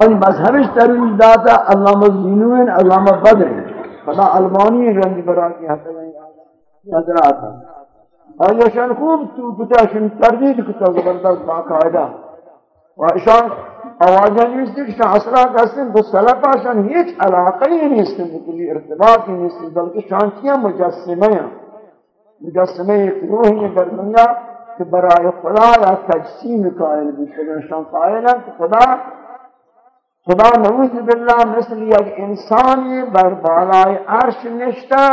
اور مذہبش ترویج داتا علامہ زینوین علامہ بدر خدا علمانی رنج برا کی حضرات اور یہ شان خوب تو کتا شن تردید کتا زبردست باقاعدہ و اشان آوازہ نیستی کہ شان أصلا کسن تو سلپا شان ہیچ علاقی نیستی بکلی ارتباطی نیستی بلکہ شان کیا مجسمہ ہیں مجسمہ ایک روح ہیں در دنیا کہ برای خدا یا تجسیم قائل بھی شان قائل ہے کہ خدا خدا نعوذ بالله مثل یک انسانی بر بالای عرش نشته.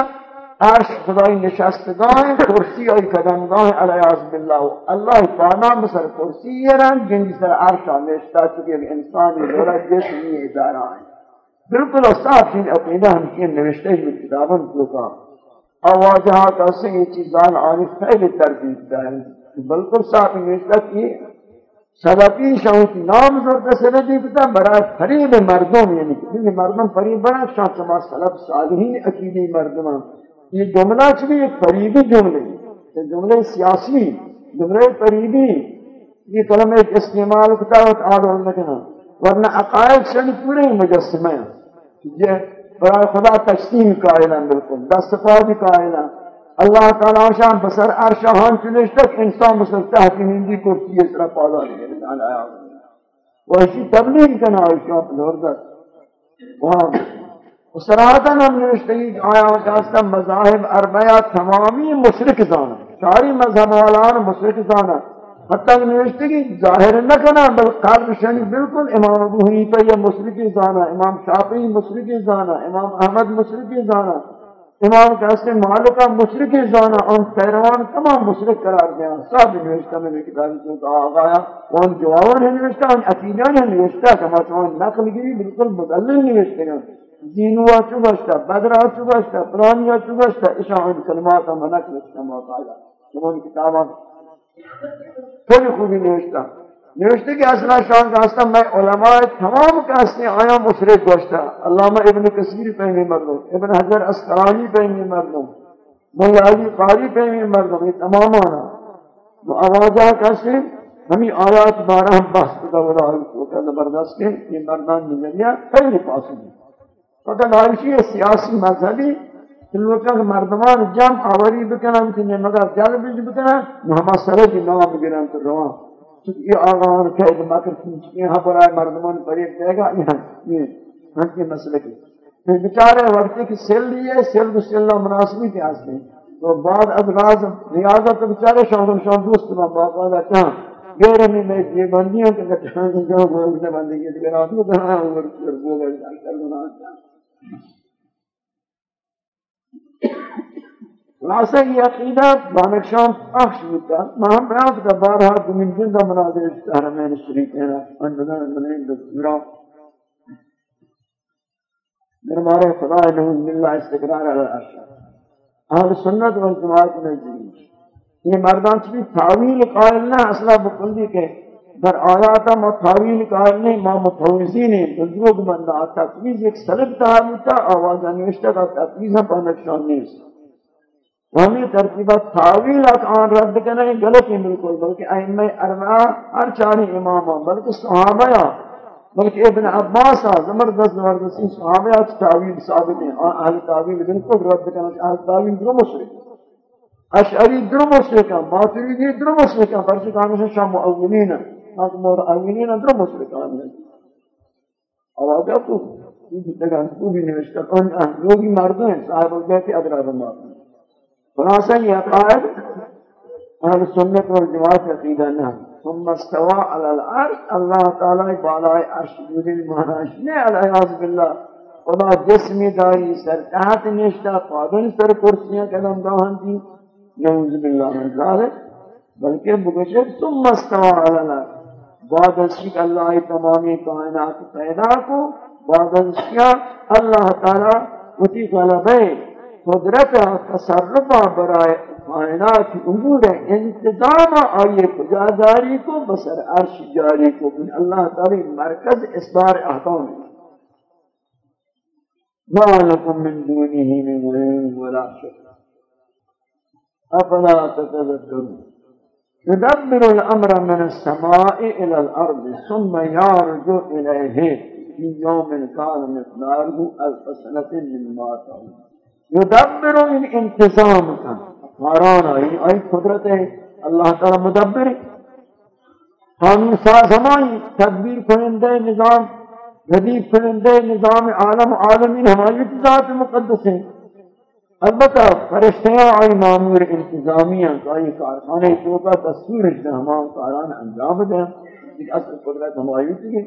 عرش خدای نشستگاه کرسی های کدمگاه عز بالله. الله تعالی مثل کرسی یرن جنگی سر عرش نشته. چون یک انسانی داره جسمی داران بلکل اصاب شین اقیده همچین نوشته بود کتابان کوکا آوازه ها کسی این چیزان آنی خیلی تردید دارن بلکل صاحب نوشته که سبقی شاہتی نام زور کسر دی کتا برای فریب مردم یعنی کہ مردم فریب بنا، شاہ سما سلب صالحین عقیدی مردم یہ جملہ چلی ایک فریبی جملے یہ جملے سیاسی جملے فریبی یہ کلمہ ایک استعمال کتا ہے آدھر لکنا ورنہ عقائد سے پورے مجسمہ۔ یہ برای خدا تجسیم قائلہ، بالکل۔ دست فاضی قائلہ۔ اللہ تعالی شان بسر ارشان چنش تک انسان بسر تحت ہندی کرسی اس طرح پادا لگے وہ اسی تبلیغ کنا شان پلوردت وہاں سراحتاً ہم نوشتگی آیا وچاستا مذاہب اربعہ تمامی مشرک زانا ساری مذہب والان مشرک زانا حتی کہ نوشتگی ظاہر نہ کنا، بل قلب شنی بالکل امام ابو حنیفہ یہ مشرکی زانا امام شافعی مشرکی زانا امام احمد مشرکی زانا امام کہتے ہیں مالکہ مشرق زانا ان پیروان تمام مشرق قرار دیا، سب نوشتہ میں کتابی سے تو آگایا ان جوابان ہے نوشتہ ان عقیدان ہے نوشتہ، کما چون نقل گری بالکل مدلل نوشتے ہیں۔ دینوا چوبشتا بدرا چوبشتا پرانیا چوبشتا اشاہ ان کلمات منک نوشتہ موقع آیا۔ ان کتابان کوئی خوبی نوشتہ۔ نوشتے کہ اصلا شان کا ہستا میں علماء تمام کا آیا مشرق گوشتا علامہ ابن کثیر پہنی مردوں ابن حضر اسقرانی پہنی مردوں مولا علی قاری پہنی مردوں یہ تمام آنا وہ آوازہ کیسے ہمیں آیات بارہ ہم بحث کتا ولا کو کہ زبردست کے یہ مردان نظریہ پہلے پاس ہے فقط عائشی سیاسی مذہبی ان لوگوں مردمان جمع آوری بکنن بکنا مگر جلب بکنا محمد صلی نام گران تو روان. چونکہ یہ آغان قید مکر کی یہاں پر آئے مردمان پریب دے گا، یہاں، یہ ہاں، ہم کے مسئلہ کی بچارے وقتی کی سیل لیے سیل کو سیل اللہ مناسبی کے آس میں تو بعد از راز نیازہ تو بچارے شاہدم شاہد دوست میں باقا دا کہاں؟ غیر ہمیں میں یہ بندیاں کہ کٹھان کی جو بندی کی دیگر آدھو کہاں اور گوھر کر خلاصہ یہ عقیدہ بانکشان پخش ہوتا مہم رافت بارہا دمین جندہ مناظر حرمین شریف ہے اندگان منین دکتورا دربارے خدا لہم اللہ استقرار علی الارشاد اہل سنت والجماعت نجی یہ مردان چلی تعویل قائل نہ اصلا بکلی کے در آیاتا ما تعویل قائل نہیں ما متوزین ہیں بزرگ بندہ تقویز ایک سلب تحالیتا آوازہ نوشتہ کا تقویز ہم پہنکشان نہیں ہمیں ترتیبہ تعویل آن رد کرنے غلط ہی بالکل، بلکہ ائمہ اربعہ، ہر چاری امام بلکہ صحابہ بلکہ ابن عباس زبردست زبردستی صحابہ تعویل ثابت ہیں اور اہل تعویل بالکل رد کرنے اہل تعویل درو مشرک اشعری درو مشرک ماتریدی درو مشرک فرض کہاں سے شام مؤولین ہیں ناک مور اولین درو مشرک اور آگے تو، یہ جگہ کو بھی نوشتہ کون لوگی مردوں ہیں، صاحب البیت ادرار مردوں خلاصہ یہ عقائد اہل سنت والجماعت عقیدہ نہ ثم استوى على العرش، اللہ تعالی بالائے عرش، جوری مہراج نے، علیہ باللہ۔ خدا جسمی داری، سر تحت نشتا قادن سر کرسیاں، قدم داہن تھی۔ نعوذ باللہ من ذالک بلکہ بگشت، ثم استوى على العرش۔ بعد اشک اللہ تمامی کائنات پیدا کو، بعد اشک اللہ تعالی اتی غلبے قدرت تصرف برائے کائنات امور انتظام آئیے کجاداری کو بسر عرش جاری کو بن اللہ تعالی مرکز اسبار احکام ما لکم من دونه من غیر ولا شکر افلا تتذکرون۔ يدبر الأمر من السماء إلى الأرض ثم يرجو إليه في يوم كان مقداره ألف سنة مما تعود يدبر من انتظامك مارانا يعني أي قدرت الله تعالى مدبر ہم سمائی تدبیر کنندے نظام جدید کنندے نظام عالم عالمین ہماری ذات مقدس ہیں. البتہ فرشتیاں آئی معمور انتظامیہ آئی کارخانے تو کا تصویر ہے ہمان کاران انجام دیں. اصل قدرت ہماری تھی